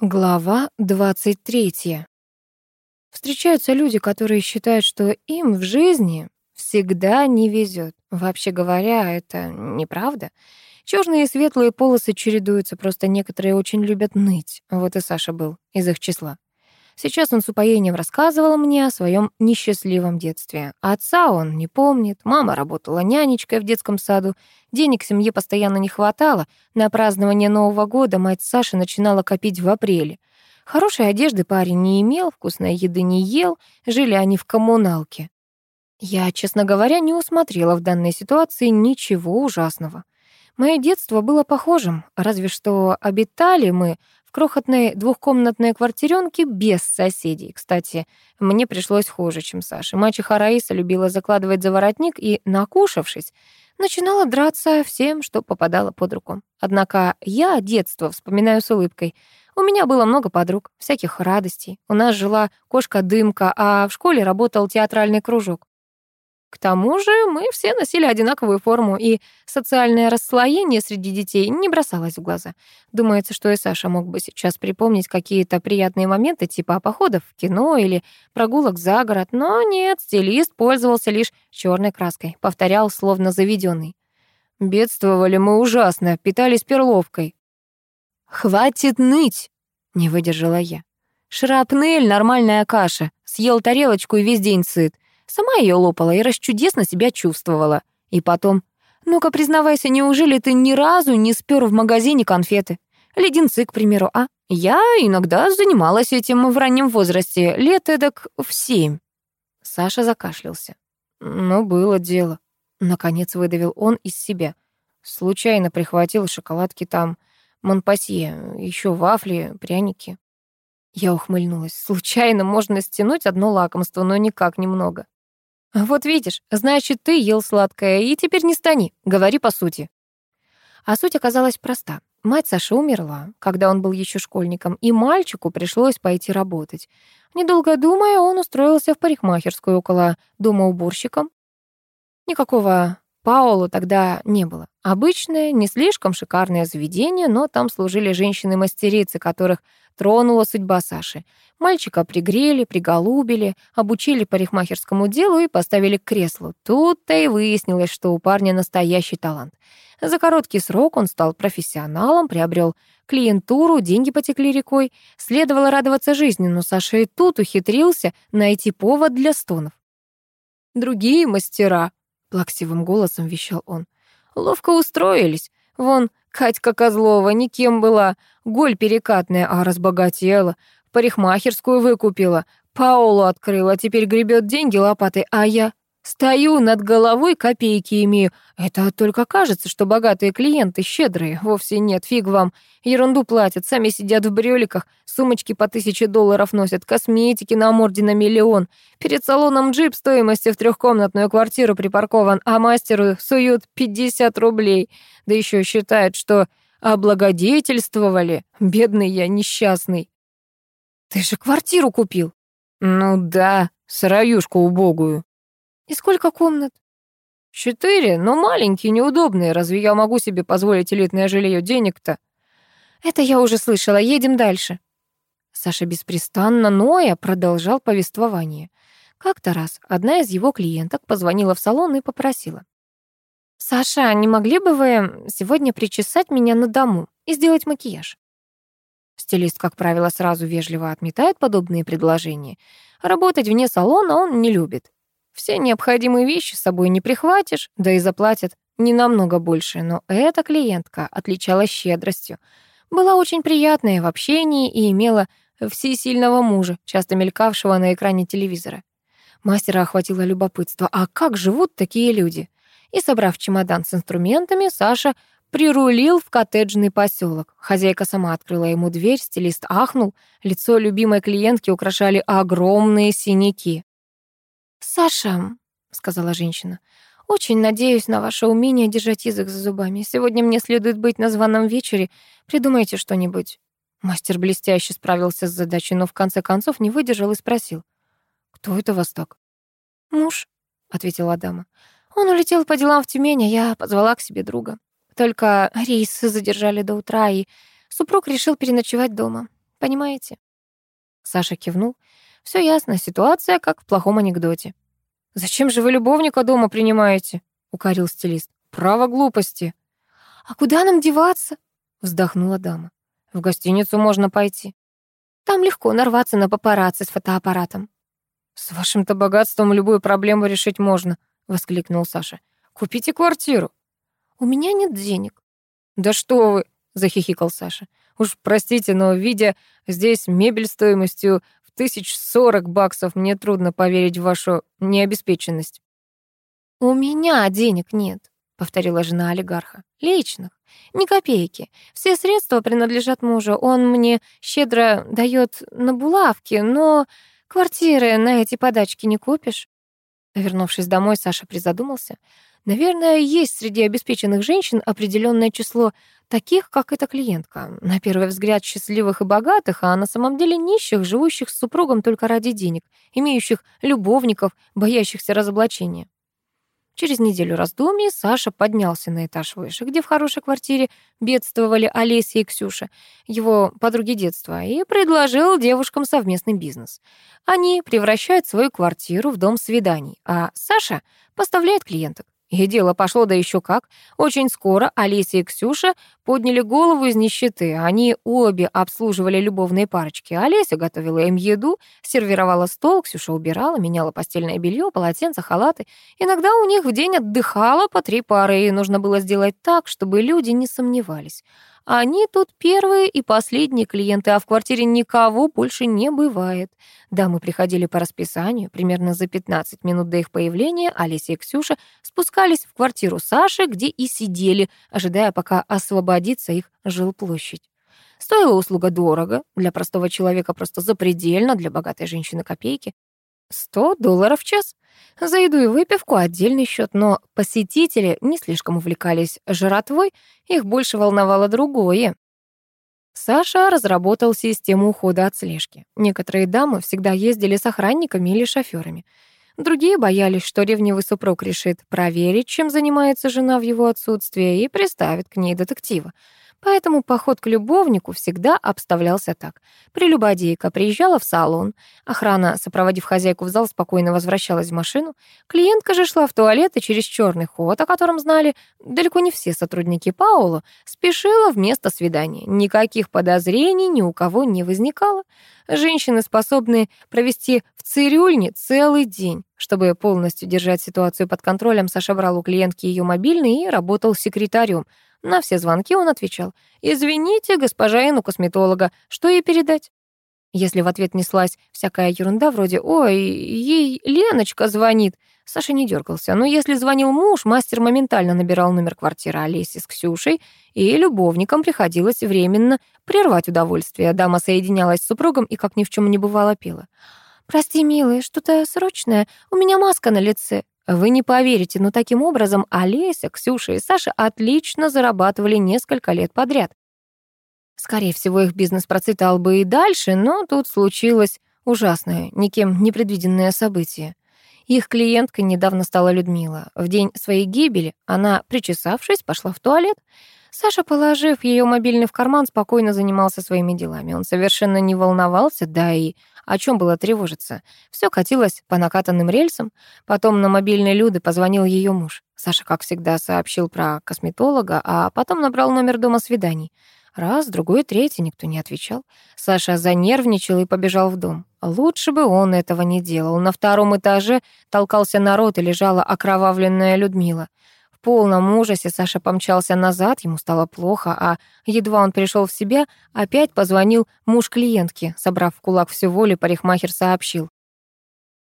Глава 23. Встречаются люди, которые считают, что им в жизни всегда не везет. Вообще говоря, это неправда. Черные и светлые полосы чередуются, просто некоторые очень любят ныть. Вот и Саша был из их числа. Сейчас он с упоением рассказывал мне о своем несчастливом детстве. Отца он не помнит, мама работала нянечкой в детском саду, денег семье постоянно не хватало. На празднование Нового года мать Саши начинала копить в апреле. Хорошей одежды парень не имел, вкусной еды не ел, жили они в коммуналке. Я, честно говоря, не усмотрела в данной ситуации ничего ужасного. Мое детство было похожим, разве что обитали мы в крохотной двухкомнатной квартирёнке без соседей. Кстати, мне пришлось хуже, чем Саше. Мачеха Раиса любила закладывать за воротник и, накушавшись, начинала драться всем, что попадало под руку. Однако я детство вспоминаю с улыбкой. У меня было много подруг, всяких радостей. У нас жила кошка-дымка, а в школе работал театральный кружок. К тому же мы все носили одинаковую форму, и социальное расслоение среди детей не бросалось в глаза. Думается, что и Саша мог бы сейчас припомнить какие-то приятные моменты типа походов в кино или прогулок за город, но нет, стилист пользовался лишь черной краской, повторял словно заведенный. «Бедствовали мы ужасно, питались перловкой». «Хватит ныть!» — не выдержала я. «Шрапнель — нормальная каша. Съел тарелочку и весь день сыт. Сама ее лопала и расчудесно себя чувствовала. И потом, ну-ка признавайся, неужели ты ни разу не спер в магазине конфеты? Леденцы, к примеру, а? Я иногда занималась этим в раннем возрасте, лет эдак в семь. Саша закашлялся. Ну, было дело. Наконец выдавил он из себя. Случайно прихватил шоколадки там, Монпасье, еще вафли, пряники. Я ухмыльнулась. Случайно можно стянуть одно лакомство, но никак немного. «Вот видишь, значит, ты ел сладкое, и теперь не стани, говори по сути». А суть оказалась проста. Мать Саши умерла, когда он был еще школьником, и мальчику пришлось пойти работать. Недолго думая, он устроился в парикмахерскую около дома уборщиком. Никакого Паоло тогда не было. Обычное, не слишком шикарное заведение, но там служили женщины-мастерицы, которых тронула судьба Саши. Мальчика пригрели, приголубили, обучили парикмахерскому делу и поставили к креслу. Тут-то и выяснилось, что у парня настоящий талант. За короткий срок он стал профессионалом, приобрел клиентуру, деньги потекли рекой. Следовало радоваться жизни, но Саша и тут ухитрился найти повод для стонов. Другие мастера плаксивым голосом вещал он. Ловко устроились. Вон, Катька Козлова никем была, голь перекатная, а разбогатела. Парикмахерскую выкупила, Паулу открыла, теперь гребет деньги лопатой, а я Стою над головой, копейки имею. Это только кажется, что богатые клиенты щедрые. Вовсе нет, фиг вам. Ерунду платят, сами сидят в брюликах, сумочки по тысяче долларов носят, косметики на морде на миллион. Перед салоном джип стоимостью в трехкомнатную квартиру припаркован, а мастеру суют 50 рублей. Да еще считают, что облагодетельствовали. Бедный я, несчастный. Ты же квартиру купил. Ну да, сыроюшку убогую. «И сколько комнат?» «Четыре, но маленькие, неудобные. Разве я могу себе позволить элитное жилье денег-то?» «Это я уже слышала. Едем дальше». Саша беспрестанно, ноя, продолжал повествование. Как-то раз одна из его клиенток позвонила в салон и попросила. «Саша, не могли бы вы сегодня причесать меня на дому и сделать макияж?» Стилист, как правило, сразу вежливо отметает подобные предложения. Работать вне салона он не любит. Все необходимые вещи с собой не прихватишь, да и заплатят не намного больше, но эта клиентка отличалась щедростью. Была очень приятная в общении и имела всесильного мужа, часто мелькавшего на экране телевизора. Мастера охватило любопытство, а как живут такие люди? И, собрав чемодан с инструментами, Саша прирулил в коттеджный поселок. Хозяйка сама открыла ему дверь, стилист ахнул, лицо любимой клиентки украшали огромные синяки. «Саша», — сказала женщина, — «очень надеюсь на ваше умение держать язык за зубами. Сегодня мне следует быть на званом вечере. Придумайте что-нибудь». Мастер блестяще справился с задачей, но в конце концов не выдержал и спросил. «Кто это вас так?» «Муж», — ответила дама. «Он улетел по делам в Тюмень, а я позвала к себе друга. Только рейс задержали до утра, и супруг решил переночевать дома. Понимаете? Саша кивнул. Все ясно, ситуация как в плохом анекдоте. «Зачем же вы любовника дома принимаете?» — укорил стилист. «Право глупости». «А куда нам деваться?» — вздохнула дама. «В гостиницу можно пойти. Там легко нарваться на папарацци с фотоаппаратом». «С вашим-то богатством любую проблему решить можно», — воскликнул Саша. «Купите квартиру». «У меня нет денег». «Да что вы!» — захихикал Саша. «Уж простите, но, видя здесь мебель стоимостью тысяч сорок баксов, мне трудно поверить в вашу необеспеченность». «У меня денег нет», — повторила жена олигарха. «Личных. Ни копейки. Все средства принадлежат мужу. Он мне щедро дает на булавки, но квартиры на эти подачки не купишь». Вернувшись домой, Саша призадумался. Наверное, есть среди обеспеченных женщин определенное число таких, как эта клиентка. На первый взгляд счастливых и богатых, а на самом деле нищих, живущих с супругом только ради денег, имеющих любовников, боящихся разоблачения. Через неделю раздумий Саша поднялся на этаж выше, где в хорошей квартире бедствовали Олеся и Ксюша, его подруги детства, и предложил девушкам совместный бизнес. Они превращают свою квартиру в дом свиданий, а Саша поставляет клиенток. И дело пошло, да еще как. Очень скоро Олеся и Ксюша подняли голову из нищеты. Они обе обслуживали любовные парочки. Олеся готовила им еду, сервировала стол, Ксюша убирала, меняла постельное белье, полотенца, халаты. Иногда у них в день отдыхало по три пары, и нужно было сделать так, чтобы люди не сомневались. Они тут первые и последние клиенты, а в квартире никого больше не бывает. Дамы приходили по расписанию. Примерно за 15 минут до их появления Олеся и Ксюша спускались в квартиру Саши, где и сидели, ожидая, пока освободится их жилплощадь. Стоила услуга дорого, для простого человека просто запредельно, для богатой женщины копейки. 100 долларов в час. За еду и выпивку отдельный счет, но посетители не слишком увлекались жратвой, их больше волновало другое. Саша разработал систему ухода от слежки. Некоторые дамы всегда ездили с охранниками или шофёрами. Другие боялись, что ревнивый супруг решит проверить, чем занимается жена в его отсутствие, и приставит к ней детектива. Поэтому поход к любовнику всегда обставлялся так. Прелюбодейка приезжала в салон, охрана, сопроводив хозяйку в зал, спокойно возвращалась в машину, клиентка же шла в туалет и через черный ход, о котором знали далеко не все сотрудники Паула, спешила в место свидания. Никаких подозрений ни у кого не возникало. Женщины способны провести в цирюльне целый день. Чтобы полностью держать ситуацию под контролем, Саша брал у клиентки ее мобильный и работал секретарем — на все звонки он отвечал «Извините, госпожа Ин косметолога, что ей передать?» Если в ответ неслась всякая ерунда вроде «Ой, ей Леночка звонит», Саша не дергался. Но если звонил муж, мастер моментально набирал номер квартиры Олеси с Ксюшей, и любовникам приходилось временно прервать удовольствие. Дама соединялась с супругом и, как ни в чем не бывало, пела. «Прости, милый, что-то срочное. У меня маска на лице. Вы не поверите, но таким образом Олеся, Ксюша и Саша отлично зарабатывали несколько лет подряд. Скорее всего, их бизнес процветал бы и дальше, но тут случилось ужасное, никем непредвиденное событие. Их клиенткой недавно стала Людмила. В день своей гибели она, причесавшись, пошла в туалет. Саша, положив ее мобильный в карман, спокойно занимался своими делами. Он совершенно не волновался, да и о чем было тревожиться? Все катилось по накатанным рельсам. Потом на мобильный Люды позвонил ее муж. Саша, как всегда, сообщил про косметолога, а потом набрал номер дома свиданий. Раз, другой, третий, никто не отвечал. Саша занервничал и побежал в дом. Лучше бы он этого не делал. На втором этаже толкался народ и лежала окровавленная Людмила полном ужасе Саша помчался назад, ему стало плохо, а едва он пришел в себя, опять позвонил муж клиентки. Собрав в кулак всю волю, парикмахер сообщил.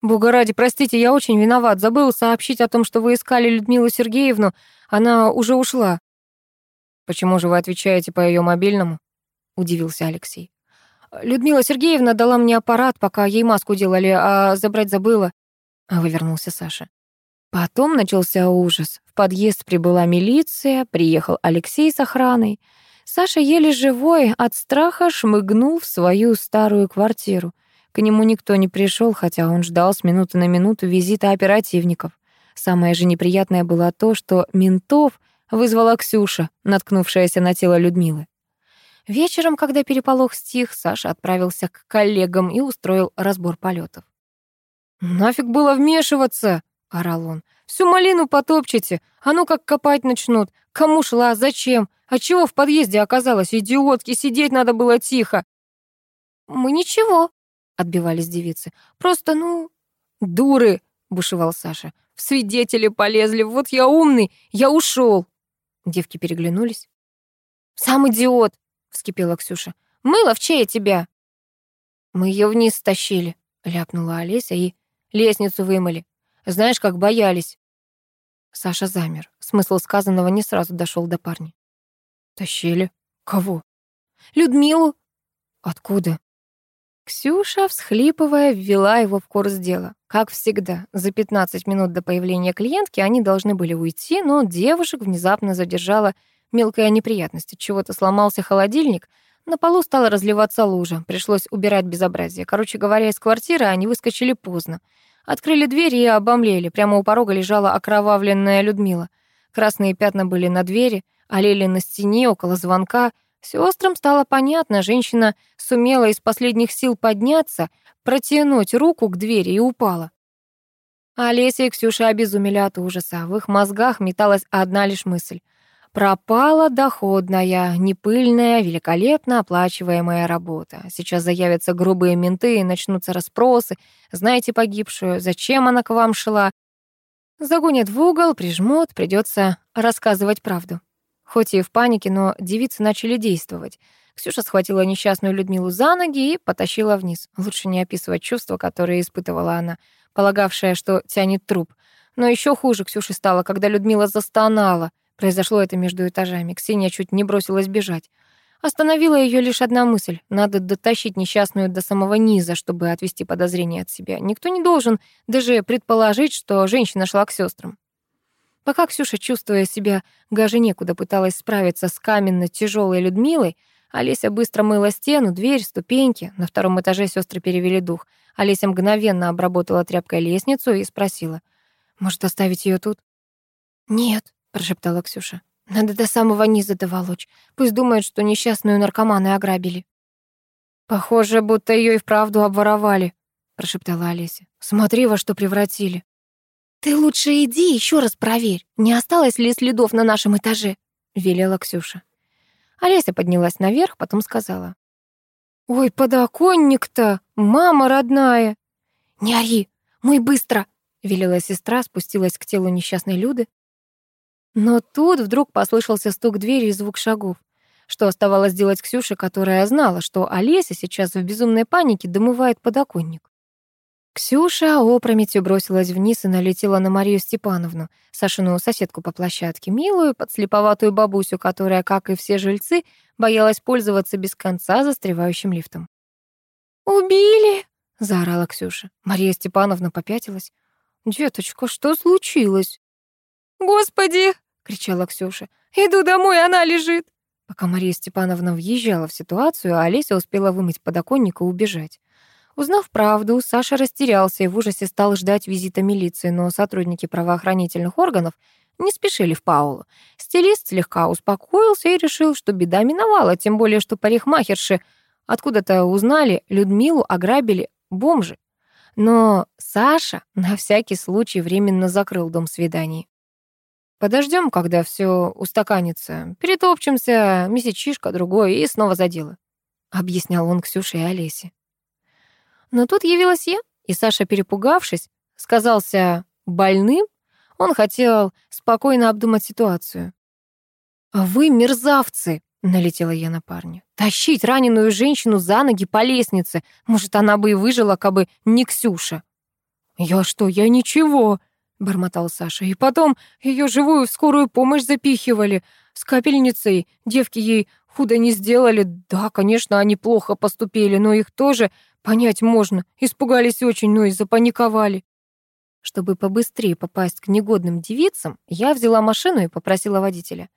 «Бога ради, простите, я очень виноват. Забыл сообщить о том, что вы искали Людмилу Сергеевну. Она уже ушла». «Почему же вы отвечаете по ее мобильному?» — удивился Алексей. «Людмила Сергеевна дала мне аппарат, пока ей маску делали, а забрать забыла», — вывернулся Саша. Потом начался ужас. В подъезд прибыла милиция, приехал Алексей с охраной. Саша, еле живой, от страха шмыгнул в свою старую квартиру. К нему никто не пришел, хотя он ждал с минуты на минуту визита оперативников. Самое же неприятное было то, что ментов вызвала Ксюша, наткнувшаяся на тело Людмилы. Вечером, когда переполох стих, Саша отправился к коллегам и устроил разбор полетов. «Нафиг было вмешиваться!» — орал он. «Всю малину потопчете, а ну как копать начнут. Кому шла, зачем? А чего в подъезде оказалось? Идиотки, сидеть надо было тихо!» «Мы ничего», — отбивались девицы. «Просто, ну...» «Дуры!» — бушевал Саша. «В свидетели полезли, вот я умный, я ушел!» Девки переглянулись. «Сам идиот!» — вскипела Ксюша. «Мыло в тебя!» «Мы ее вниз стащили», — ляпнула Олеся и лестницу вымыли. Знаешь, как боялись. Саша замер. Смысл сказанного не сразу дошел до парня. Тащили? Кого? Людмилу. Откуда? Ксюша, всхлипывая, ввела его в курс дела. Как всегда, за 15 минут до появления клиентки они должны были уйти, но девушек внезапно задержала мелкая неприятность. От чего-то сломался холодильник, на полу стала разливаться лужа, пришлось убирать безобразие. Короче говоря, из квартиры они выскочили поздно. Открыли дверь и обомлели. Прямо у порога лежала окровавленная Людмила. Красные пятна были на двери, олели на стене, около звонка. Сестрам стало понятно, женщина сумела из последних сил подняться, протянуть руку к двери и упала. Олеся и Ксюша обезумели от ужаса. В их мозгах металась одна лишь мысль. Пропала доходная, непыльная, великолепно оплачиваемая работа. Сейчас заявятся грубые менты и начнутся расспросы. Знаете погибшую? Зачем она к вам шла? Загонят в угол, прижмут, придется рассказывать правду. Хоть и в панике, но девицы начали действовать. Ксюша схватила несчастную Людмилу за ноги и потащила вниз. Лучше не описывать чувства, которые испытывала она, полагавшая, что тянет труп. Но еще хуже Ксюше стало, когда Людмила застонала — Произошло это между этажами. Ксения чуть не бросилась бежать. Остановила ее лишь одна мысль. Надо дотащить несчастную до самого низа, чтобы отвести подозрения от себя. Никто не должен даже предположить, что женщина шла к сестрам. Пока Ксюша, чувствуя себя гаже некуда, пыталась справиться с каменно тяжелой Людмилой, Олеся быстро мыла стену, дверь, ступеньки. На втором этаже сестры перевели дух. Олеся мгновенно обработала тряпкой лестницу и спросила, «Может, оставить ее тут?» «Нет», прошептала Ксюша. Надо до самого низа доволочь. Пусть думает, что несчастную наркоманы ограбили. Похоже, будто ее и вправду обворовали, прошептала Олеся. Смотри, во что превратили. Ты лучше иди еще раз проверь, не осталось ли следов на нашем этаже, велела Ксюша. Олеся поднялась наверх, потом сказала: Ой, подоконник-то, мама родная. Не ори, мы быстро, велела сестра, спустилась к телу несчастной Люды. Но тут вдруг послышался стук двери и звук шагов. Что оставалось делать Ксюше, которая знала, что Олеся сейчас в безумной панике домывает подоконник? Ксюша опрометью бросилась вниз и налетела на Марию Степановну, Сашину соседку по площадке, милую, подслеповатую бабусю, которая, как и все жильцы, боялась пользоваться без конца застревающим лифтом. «Убили!» — заорала Ксюша. Мария Степановна попятилась. «Деточка, что случилось?» «Господи!» Кричала Ксюша. «Иду домой, она лежит!» Пока Мария Степановна въезжала в ситуацию, Олеся успела вымыть подоконник и убежать. Узнав правду, Саша растерялся и в ужасе стал ждать визита милиции, но сотрудники правоохранительных органов не спешили в Паулу. Стилист слегка успокоился и решил, что беда миновала, тем более, что парикмахерши откуда-то узнали, Людмилу ограбили бомжи. Но Саша на всякий случай временно закрыл дом свиданий. Подождем, когда все устаканится. Перетопчемся, месячишка другой и снова за дело», — объяснял он Ксюше и Олесе. Но тут явилась я, и Саша, перепугавшись, сказался больным, он хотел спокойно обдумать ситуацию. «А вы мерзавцы!» — налетела я на парня. «Тащить раненую женщину за ноги по лестнице! Может, она бы и выжила, кабы не Ксюша!» «Я что, я ничего!» — бормотал Саша. «И потом ее живую в скорую помощь запихивали. С капельницей девки ей худо не сделали. Да, конечно, они плохо поступили, но их тоже понять можно. Испугались очень, но и запаниковали». Чтобы побыстрее попасть к негодным девицам, я взяла машину и попросила водителя.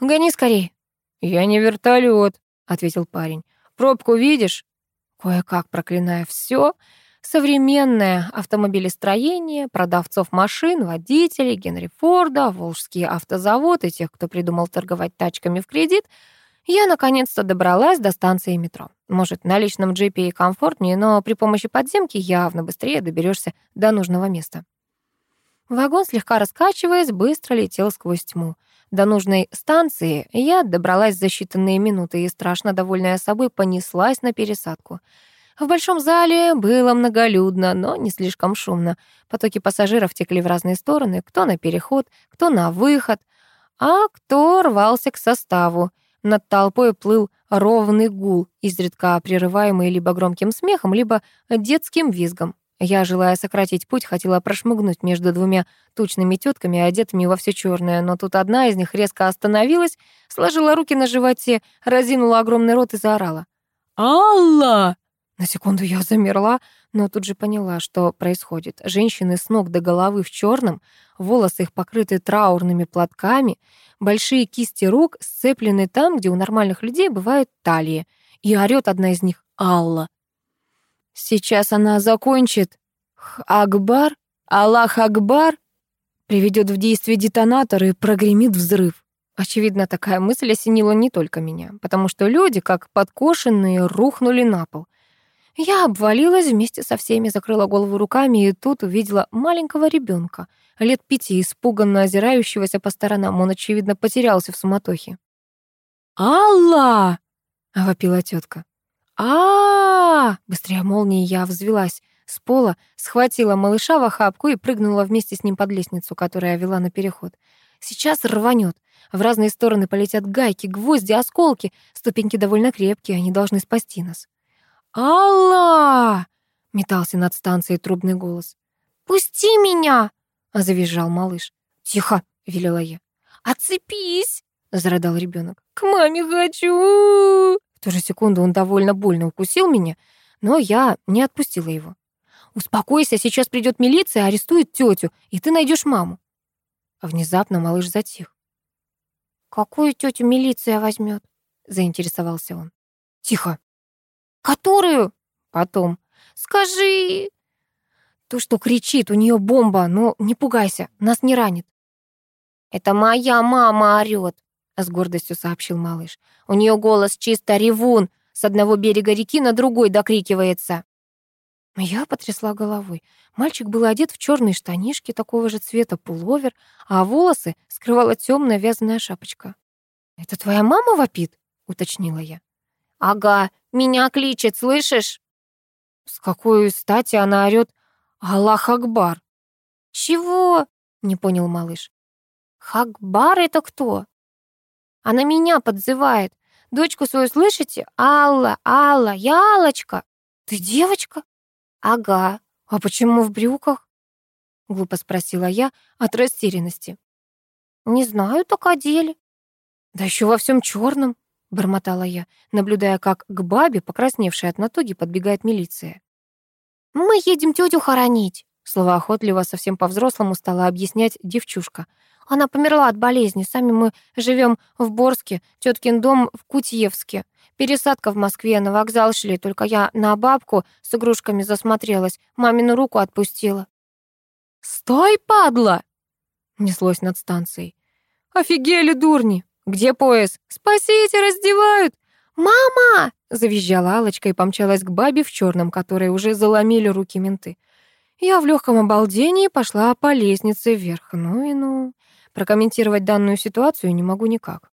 «Гони скорее». «Я не вертолет, ответил парень. «Пробку видишь?» Кое-как проклиная все, Современное автомобилестроение, продавцов машин, водителей, Генри Форда, Волжский автозавод и тех, кто придумал торговать тачками в кредит, Я наконец-то добралась до станции метро. Может, на личном джипе и комфортнее, но при помощи подземки явно быстрее доберешься до нужного места. Вагон, слегка раскачиваясь, быстро летел сквозь тьму. До нужной станции я добралась за считанные минуты и, страшно довольная собой, понеслась на пересадку. В большом зале было многолюдно, но не слишком шумно. Потоки пассажиров текли в разные стороны, кто на переход, кто на выход, а кто рвался к составу. Над толпой плыл ровный гул, изредка прерываемый либо громким смехом, либо детским визгом. Я, желая сократить путь, хотела прошмыгнуть между двумя тучными тетками, одетыми во все черное, но тут одна из них резко остановилась, сложила руки на животе, разинула огромный рот и заорала. «Алла!» На секунду я замерла, но тут же поняла, что происходит. Женщины с ног до головы в черном, волосы их покрыты траурными платками, большие кисти рук сцеплены там, где у нормальных людей бывают талии. И орёт одна из них «Алла». Сейчас она закончит. Акбар, Аллах Акбар, приведет в действие детонатор и прогремит взрыв. Очевидно, такая мысль осенила не только меня, потому что люди, как подкошенные, рухнули на пол. Я обвалилась вместе со всеми, закрыла голову руками и тут увидела маленького ребенка, лет пяти, испуганно озирающегося по сторонам. Он, очевидно, потерялся в суматохе. «Алла!» — вопила тетка. а, Быстрее молнии я взвелась с пола, схватила малыша в охапку и прыгнула вместе с ним под лестницу, которая вела на переход. Сейчас рванет. В разные стороны полетят гайки, гвозди, осколки. Ступеньки довольно крепкие, они должны спасти нас. «Алла!» — метался над станцией трубный голос. «Пусти меня!» — завизжал малыш. «Тихо!» — велела я. «Отцепись!» — зарыдал ребенок. «К маме хочу!» В ту же секунду он довольно больно укусил меня, но я не отпустила его. «Успокойся, сейчас придет милиция, арестует тетю, и ты найдешь маму». Внезапно малыш затих. «Какую тетю милиция возьмет?» — заинтересовался он. «Тихо!» «Которую?» «Потом». «Скажи!» То, что кричит, у нее бомба, но не пугайся, нас не ранит. «Это моя мама орёт», — с гордостью сообщил малыш. «У нее голос чисто ревун, с одного берега реки на другой докрикивается». Я потрясла головой. Мальчик был одет в черные штанишки такого же цвета пуловер, а волосы скрывала темная вязаная шапочка. «Это твоя мама вопит?» — уточнила я. «Ага, меня кличет, слышишь?» С какой стати она орёт «Аллах Акбар»? «Чего?» — не понял малыш. «Хакбар — это кто?» Она меня подзывает. Дочку свою слышите? Алла, Алла, я Аллочка. Ты девочка? Ага. А почему в брюках? Глупо спросила я от растерянности. Не знаю, так одели. Да еще во всем черном бормотала я, наблюдая, как к бабе, покрасневшей от натуги, подбегает милиция. «Мы едем тетю хоронить», — словоохотливо совсем по-взрослому стала объяснять девчушка. «Она померла от болезни. Сами мы живем в Борске, теткин дом в Кутьевске. Пересадка в Москве, на вокзал шли, только я на бабку с игрушками засмотрелась, мамину руку отпустила». «Стой, падла!» — неслось над станцией. «Офигели, дурни! Где пояс? Спасите, раздевают! Мама! Завизжала Алочка и помчалась к бабе в черном, которой уже заломили руки менты. Я в легком обалдении пошла по лестнице вверх. Ну и ну. Прокомментировать данную ситуацию не могу никак.